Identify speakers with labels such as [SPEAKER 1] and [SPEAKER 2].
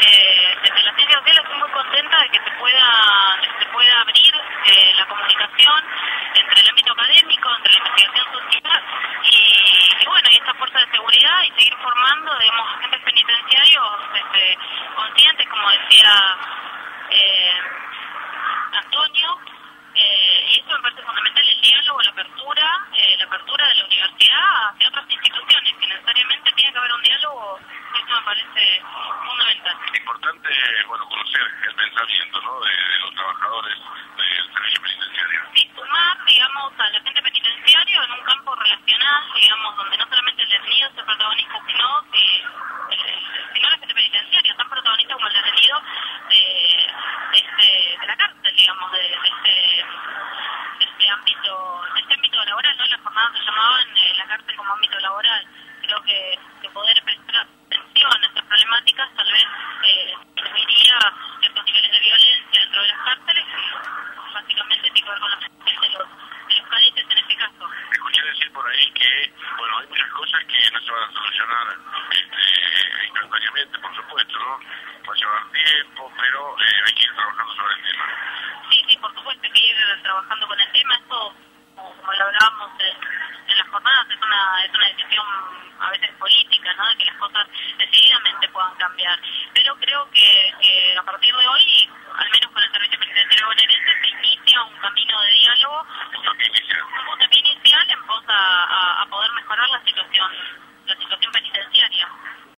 [SPEAKER 1] eh, desde la ciencia social estoy muy contenta de que se pueda, se pueda abrir eh, la comunicación entre el ámbito académico, entre la investigación social y, bueno, y esta fuerza de seguridad y seguir formando, digamos, agentes penitenciarios este, conscientes, como decía eh, Antonio, y eso me parece fundamental, el diálogo, la apertura, la apertura de la universidad hacia otras instituciones, que necesariamente tiene que haber un diálogo, eso me parece fundamental.
[SPEAKER 2] Bueno, conocer el pensamiento, ¿no?, de, los trabajadores del servicio penitenciario.
[SPEAKER 1] Sumar, digamos, al agente penitenciario en un campo relacional, digamos, donde no solamente el detenido es el protagonista, sino, si, eh, sino el agente penitenciario, tan protagonista como el detenido de, este, de la cárcel, digamos, de, de este, este ámbito, de este ámbito laboral, ¿no? Las jornadas se llamaban eh, la cárcel como ámbito laboral. Creo que, que poder prestar atención a estas problemáticas tal vez eh, disminuiría ciertos niveles de violencia dentro de las cárceles y básicamente tiene que ver con la gestión de los, de los cadetes en este caso.
[SPEAKER 2] Escuché decir por ahí que, bueno, hay muchas cosas que no se van solucionar este, instantáneamente, por supuesto, ¿no? Va a llevar tiempo, pero eh, hay que ir trabajando sobre el tema.
[SPEAKER 1] Sí, sí, por supuesto, hay que ir trabajando con el tema. Esto, como lo hablábamos en, en las jornadas, es una, es una decisión a veces política, ¿no? De que las cosas decididamente puedan cambiar. Pero creo que, que a partir de hoy